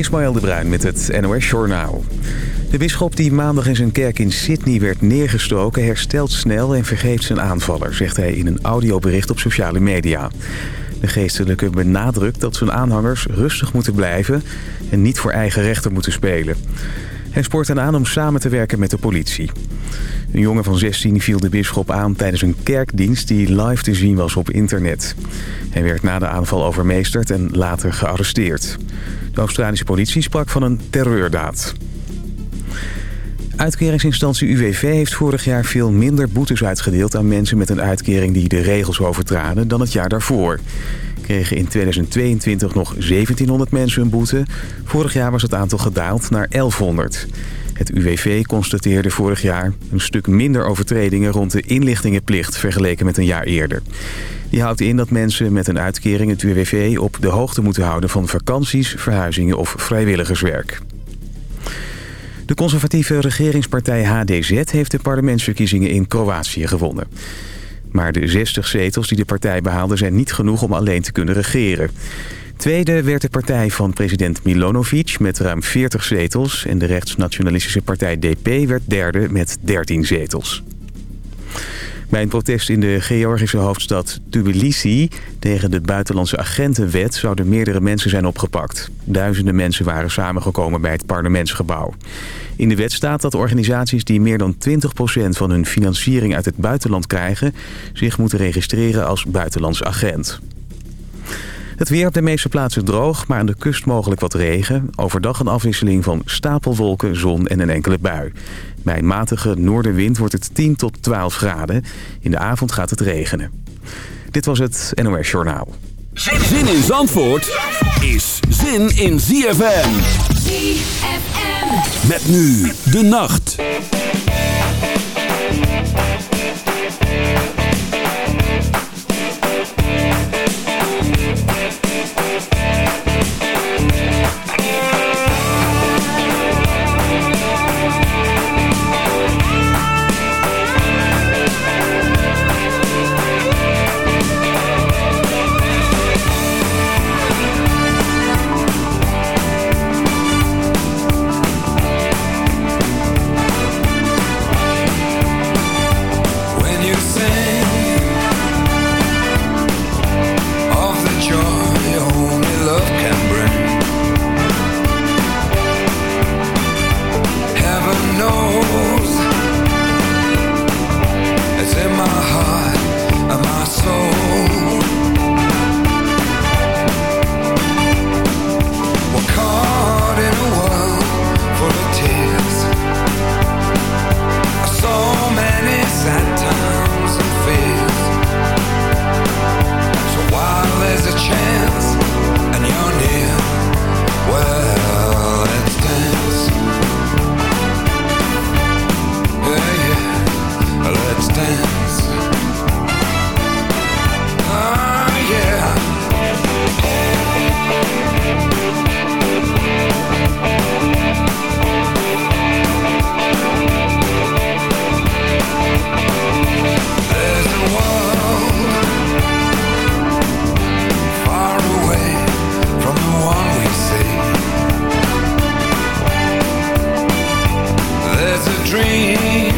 Ismaël de Bruin met het NOS Journaal. De bisschop die maandag in zijn kerk in Sydney werd neergestoken... herstelt snel en vergeeft zijn aanvaller, zegt hij in een audiobericht op sociale media. De geestelijke benadrukt dat zijn aanhangers rustig moeten blijven... en niet voor eigen rechter moeten spelen. Hij spoort hen aan om samen te werken met de politie. Een jongen van 16 viel de bisschop aan tijdens een kerkdienst die live te zien was op internet. Hij werd na de aanval overmeesterd en later gearresteerd. De Australische politie sprak van een terreurdaad. Uitkeringsinstantie UWV heeft vorig jaar veel minder boetes uitgedeeld aan mensen met een uitkering die de regels overtraden dan het jaar daarvoor. Kregen in 2022 nog 1700 mensen een boete. Vorig jaar was het aantal gedaald naar 1100. Het UWV constateerde vorig jaar een stuk minder overtredingen rond de inlichtingenplicht vergeleken met een jaar eerder. Die houdt in dat mensen met een uitkering het UWV op de hoogte moeten houden van vakanties, verhuizingen of vrijwilligerswerk. De conservatieve regeringspartij HDZ heeft de parlementsverkiezingen in Kroatië gewonnen. Maar de 60 zetels die de partij behaalde zijn niet genoeg om alleen te kunnen regeren. Tweede werd de partij van president Milonovic met ruim 40 zetels... en de rechtsnationalistische partij DP werd derde met 13 zetels. Bij een protest in de Georgische hoofdstad Tbilisi tegen de buitenlandse agentenwet zouden meerdere mensen zijn opgepakt. Duizenden mensen waren samengekomen bij het parlementsgebouw. In de wet staat dat organisaties die meer dan 20% van hun financiering uit het buitenland krijgen... zich moeten registreren als buitenlands agent. Het weer op de meeste plaatsen droog, maar aan de kust mogelijk wat regen. Overdag een afwisseling van stapelwolken, zon en een enkele bui. Bij een matige noordenwind wordt het 10 tot 12 graden. In de avond gaat het regenen. Dit was het NOS Journaal. Zin in Zandvoort is zin in ZFM. ZFM. Met nu de nacht. dream.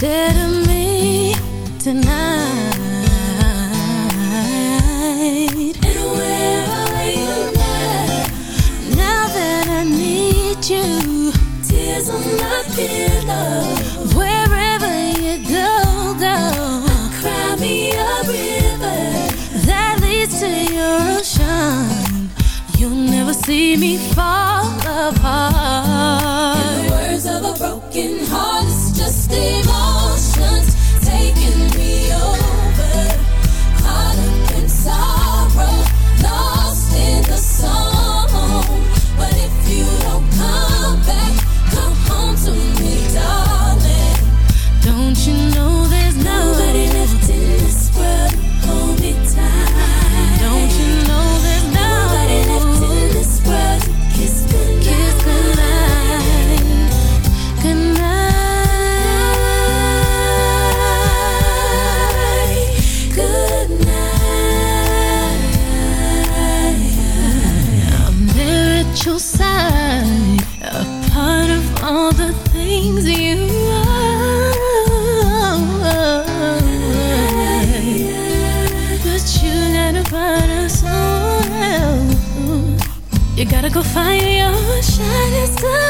did to me tonight. And where are you now? Now that I need you, tears on my pillow. Wherever you go, go, cry me a river that leads to your ocean. You'll never see me fall apart. In the words of a broken heart, it's just even. will find your shining star.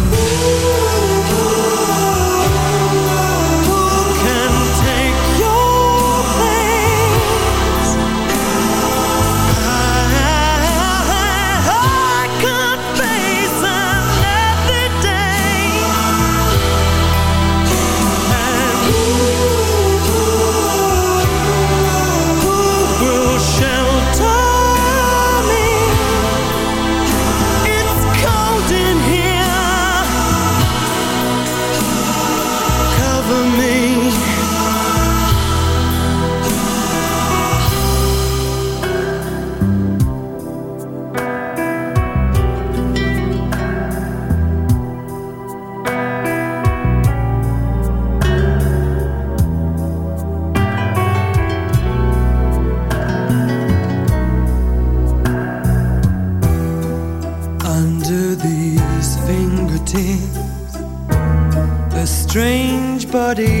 body.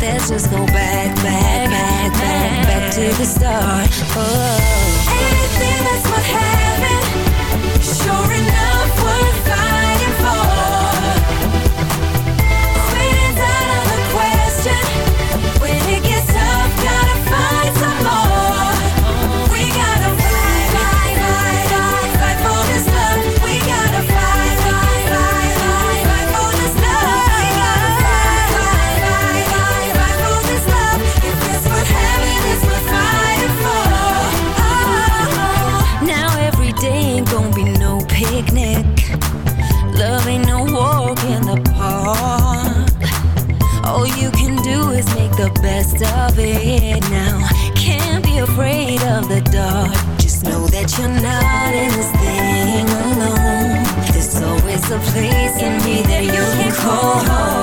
Let's just go back, back, back, back, back to the start. Oh. Anything that's worth having, sure enough worth finding. you're not in this thing alone. There's always a place in me that you can call home.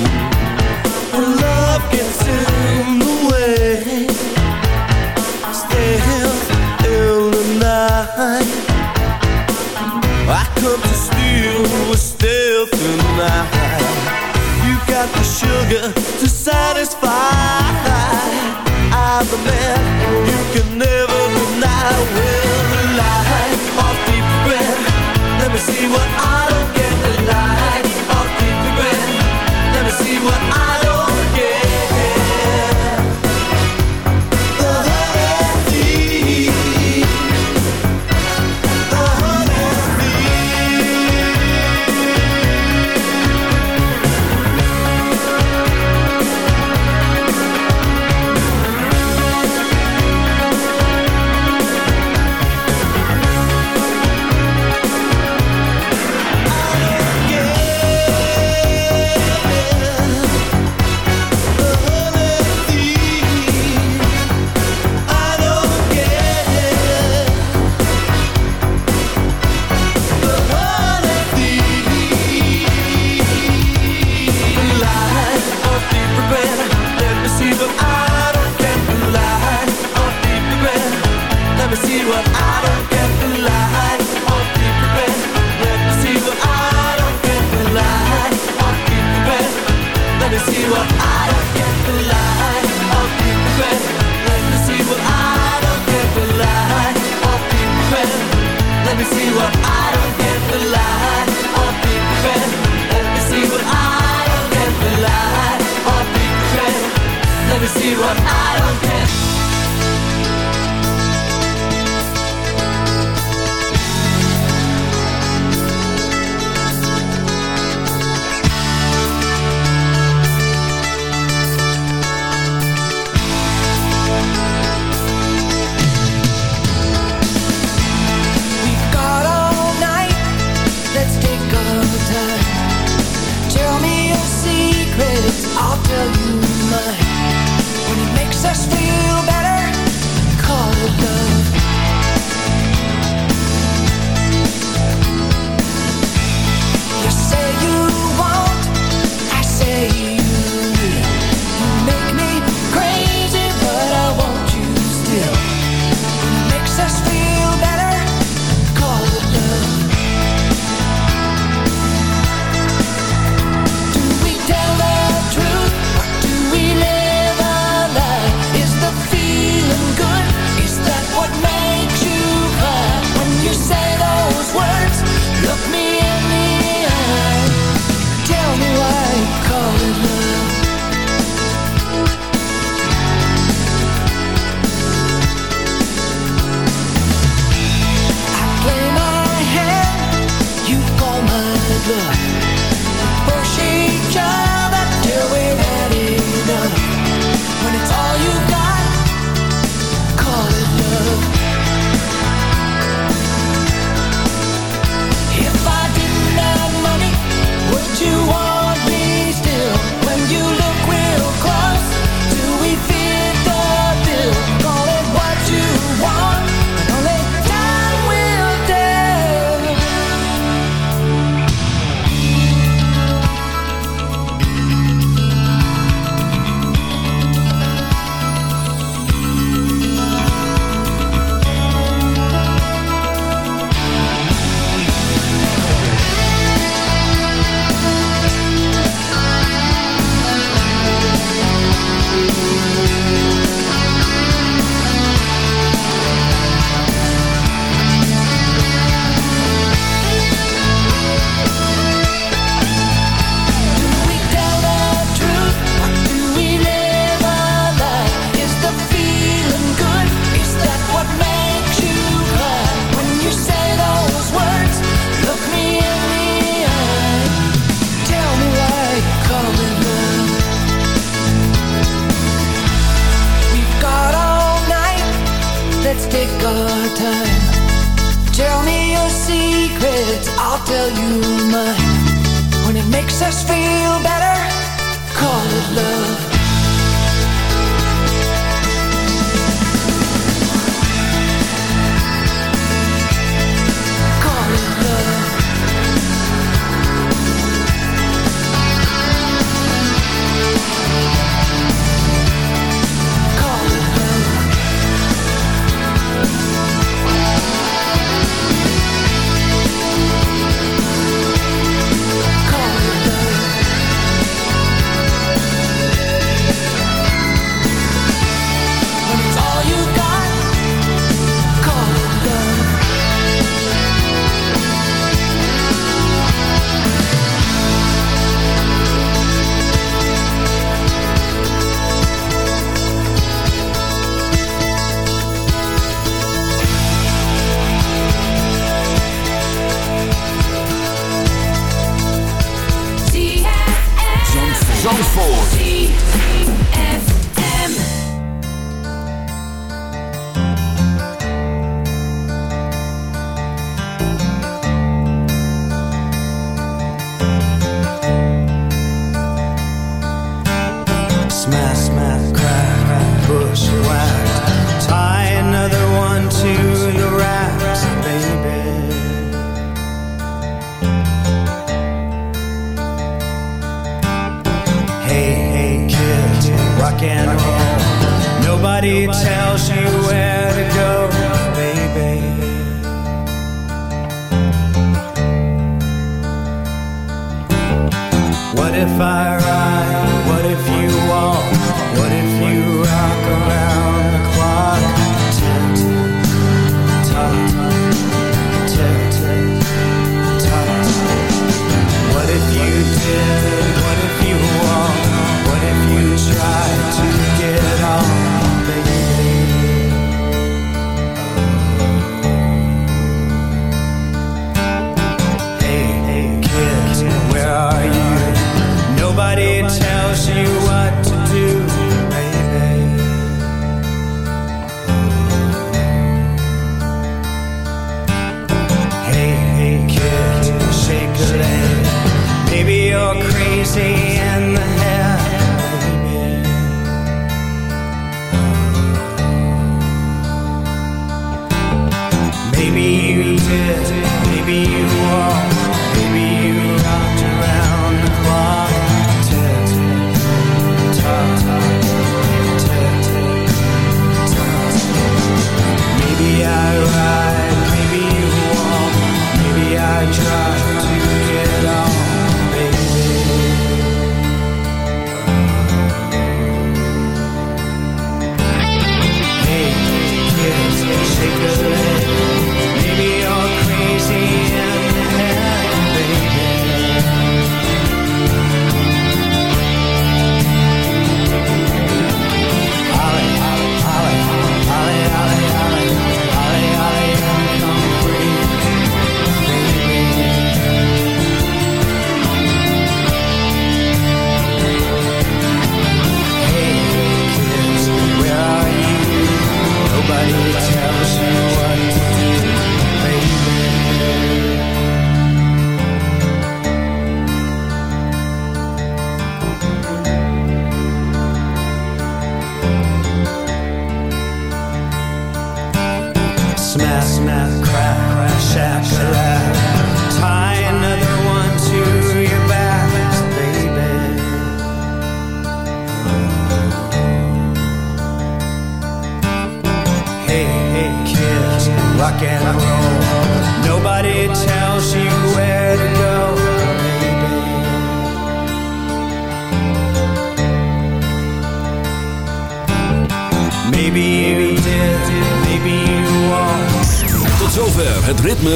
you.